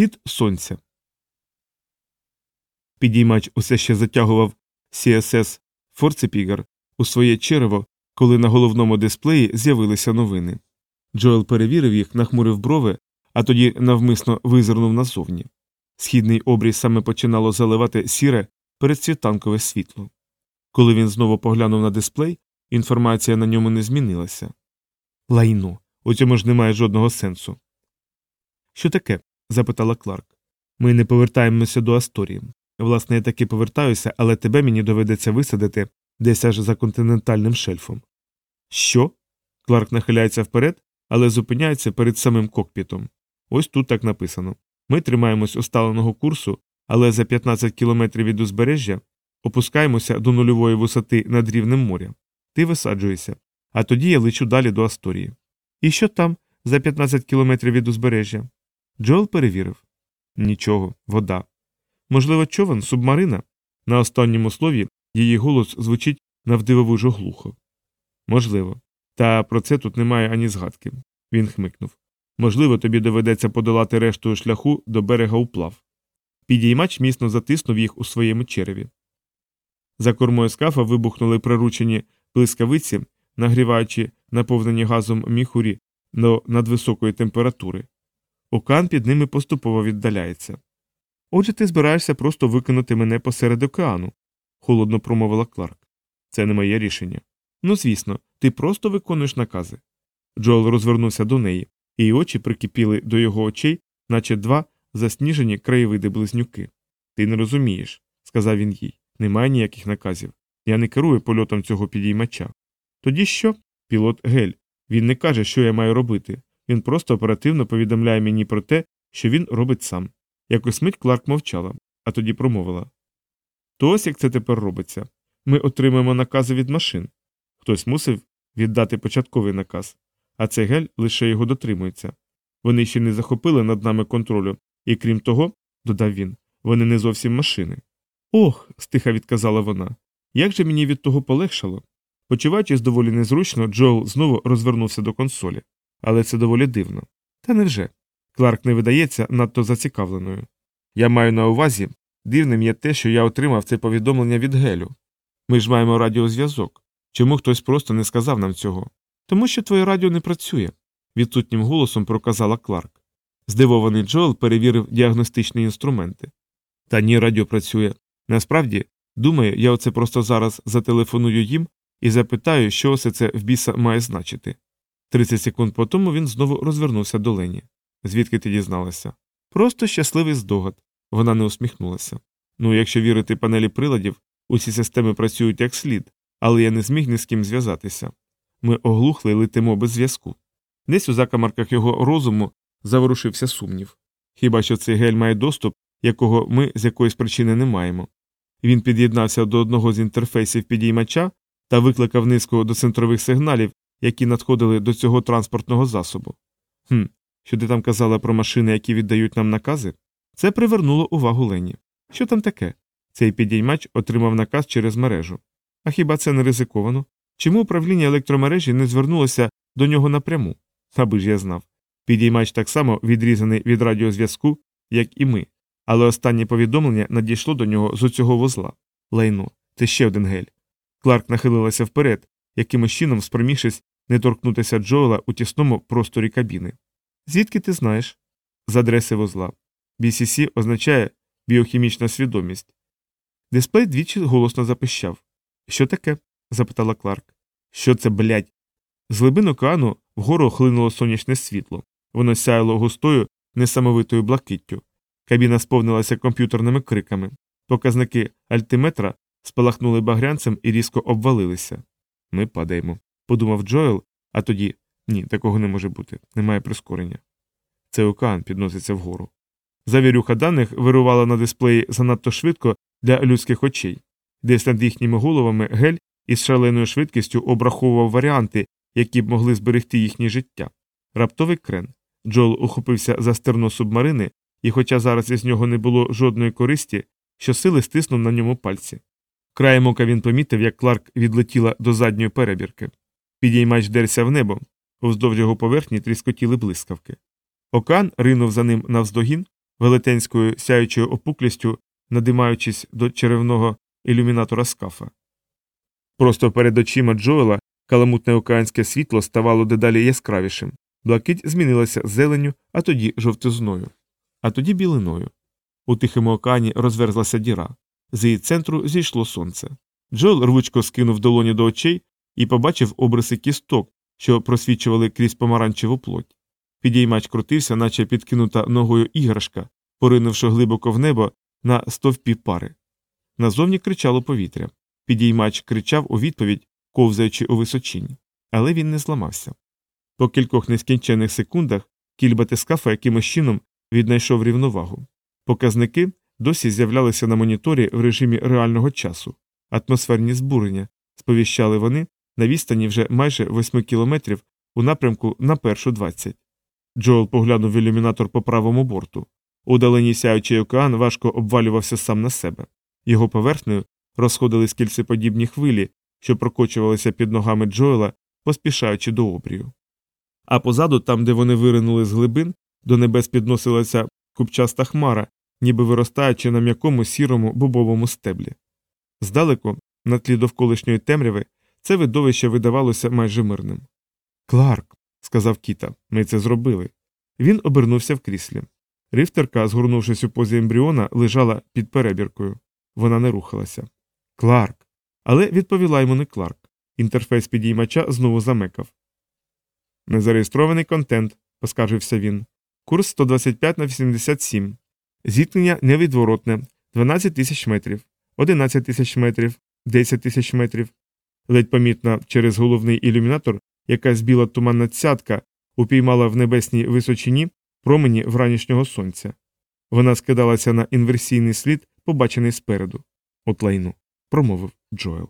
Схід сонця. Підіймач усе ще затягував CSS Форцепігар у своє черево, коли на головному дисплеї з'явилися новини. Джоел перевірив їх, нахмурив брови, а тоді навмисно визирнув назовні. Східний обрій саме починало заливати сіре передсвітанкове світло. Коли він знову поглянув на дисплей, інформація на ньому не змінилася. Лайно, у цьому ж немає жодного сенсу. Що таке? Запитала Кларк. Ми не повертаємося до Асторії. Власне, я таки повертаюся, але тебе мені доведеться висадити десь аж за континентальним шельфом. Що? Кларк нахиляється вперед, але зупиняється перед самим кокпітом. Ось тут так написано. Ми тримаємось усталеного курсу, але за 15 кілометрів від узбережжя опускаємося до нульової висоти над рівнем моря. Ти висаджуєшся, а тоді я лечу далі до Асторії. І що там, за 15 кілометрів від узбережжя? Джоел перевірив. Нічого, вода. Можливо, човен, субмарина? На останньому слові її голос звучить навдивовижу глухо. Можливо. Та про це тут немає ані згадки. Він хмикнув. Можливо, тобі доведеться подолати решту шляху до берега уплав. Підіймач міцно затиснув їх у своєму череві. За кормою скафа вибухнули приручені блискавиці, нагріваючи наповнені газом міхурі до надвисокої температури. Океан під ними поступово віддаляється. Отже, ти збираєшся просто викинути мене посеред океану, холодно промовила Кларк. Це не моє рішення. Ну, звісно, ти просто виконуєш накази. Джоел розвернувся до неї, її очі прикипіли до його очей, наче два засніжені краєвиди близнюки. Ти не розумієш, сказав він їй. Немає ніяких наказів. Я не керую польотом цього підіймача. Тоді що? Пілот Гель. Він не каже, що я маю робити. Він просто оперативно повідомляє мені про те, що він робить сам. Якось мить Кларк мовчала, а тоді промовила То ось як це тепер робиться. Ми отримаємо накази від машин. Хтось мусив віддати початковий наказ, а цей гель лише його дотримується. Вони ще не захопили над нами контролю, і крім того, додав він, вони не зовсім машини. Ох, стиха відказала вона. Як же мені від того полегшало? Почуваючись доволі незручно, Джоел знову розвернувся до консолі. Але це доволі дивно. Та невже? Кларк не видається надто зацікавленою. Я маю на увазі, дивним є те, що я отримав це повідомлення від Гелю. Ми ж маємо радіозв'язок. Чому хтось просто не сказав нам цього? Тому що твоє радіо не працює, відсутнім голосом проказала Кларк. Здивований Джоел перевірив діагностичні інструменти. Та ні, радіо працює. Насправді, думаю, я оце просто зараз зателефоную їм і запитаю, що все це в біса має значити. Тридцять секунд по тому він знову розвернувся до Лені. Звідки ти дізналася? Просто щасливий здогад. Вона не усміхнулася. Ну, якщо вірити панелі приладів, усі системи працюють як слід, але я не зміг ні з ким зв'язатися. Ми оглухли і летимо без зв'язку. Десь у закамарках його розуму заворушився сумнів. Хіба що цей гель має доступ, якого ми з якоїсь причини не маємо. Він під'єднався до одного з інтерфейсів підіймача та викликав низку до центрових сигналів, які надходили до цього транспортного засобу. Хм, що ти там казала про машини, які віддають нам накази? Це привернуло увагу Лені. Що там таке? Цей підіймач отримав наказ через мережу. А хіба це не ризиковано? Чому управління електромережі не звернулося до нього напряму? Аби ж я знав. Підіймач так само відрізаний від радіозв'язку, як і ми, але останнє повідомлення надійшло до нього з оцього вузла. Лайно, це ще один гель. Кларк нахилилася вперед, якимось чином спромігшись не торкнутися Джоела у тісному просторі кабіни. Звідки ти знаєш? З адреси вузла. BCC означає біохімічна свідомість. Дисплей двічі голосно запищав. Що таке? запитала Кларк. Що це, блядь? З глибин океану вгору хлинуло сонячне світло. Воно сяяло густою, несамовитою блакиттю. Кабіна сповнилася комп'ютерними криками. Показники альтиметра спалахнули багрянцем і різко обвалилися. Ми падаємо, подумав Джоел, а тоді ні, такого не може бути, немає прискорення. Це океан підноситься вгору. Завірюха даних вирувала на дисплеї занадто швидко для людських очей, десь над їхніми головами гель із шаленою швидкістю обраховував варіанти, які б могли зберегти їхнє життя. Раптовий крен. Джол ухопився за стерно субмарини, і, хоча зараз із нього не було жодної користі, щосили стиснув на ньому пальці. Краєм ока він помітив, як Кларк відлетіла до задньої перебірки. Підіймач дерся в небо, вздовж його поверхні тріскотіли блискавки. Океан ринув за ним навздогін, велетенською сяючою опуклістю, надимаючись до черевного ілюмінатора скафа. Просто перед очима Джоела каламутне океанське світло ставало дедалі яскравішим, блакить змінилася зеленю, а тоді жовтизною, а тоді білиною. У тихому океані розверзлася діра. З її центру зійшло сонце. Джоел рвучко скинув долоні до очей і побачив обриси кісток, що просвічували крізь помаранчеву плоть. Підіймач крутився, наче підкинута ногою іграшка, поринувши глибоко в небо на стовпі пари. Назовні кричало повітря. Підіймач кричав у відповідь, ковзаючи у височині. Але він не зламався. По кількох нескінчених секундах кільбати скафа якимось чином віднайшов рівновагу. Показники досі з'являлися на моніторі в режимі реального часу. Атмосферні збурення сповіщали вони на відстані вже майже 8 кілометрів у напрямку на першу 20. Джоел поглянув ілюмінатор по правому борту. У далині сяючий океан важко обвалювався сам на себе. Його поверхнею розходились кільцеподібні хвилі, що прокочувалися під ногами Джоела, поспішаючи до обрію. А позаду, там, де вони виринули з глибин, до небес підносилася купчаста хмара, ніби виростаючи на м'якому сірому бубовому стеблі. Здалеку, на тлі довколишньої темряви, це видовище видавалося майже мирним. Кларк, сказав Кіта, ми це зробили. Він обернувся в кріслі. Рифтерка, згорнувшись у позі ембріона, лежала під перебіркою. Вона не рухалася. Кларк. Але відповіла йому не Кларк. Інтерфейс підіймача знову замекав. Незареєстрований контент, поскаржився він. Курс 125 на 87. Зіткнення невідворотне 12 тисяч метрів, 11 тисяч метрів, 10 тисяч метрів. Ледь помітна через головний ілюмінатор якась біла туманна цятка упіймала в небесній височині промені вранішнього сонця. Вона скидалася на інверсійний слід, побачений спереду. От лайну, промовив Джоел.